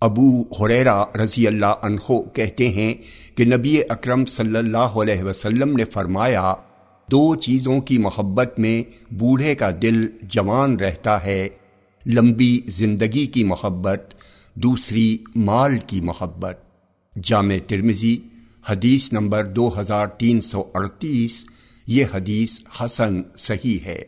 ابو حریرا رضی اللہ عنہ کہتے ہیں کہ نبی اکرم صلی اللہ علیہ وسلم نے فرمایا، دو چیزوں کی محبت میں بوڑھے کا دل جوان رہتا ہے، لمبی زندگی کی محبت، دوسری مال کی محبت۔ جامع ترمزی حدیث نمبر دو ہزار تین سو اڑتیس، یہ حدیث حسن صحیح ہے۔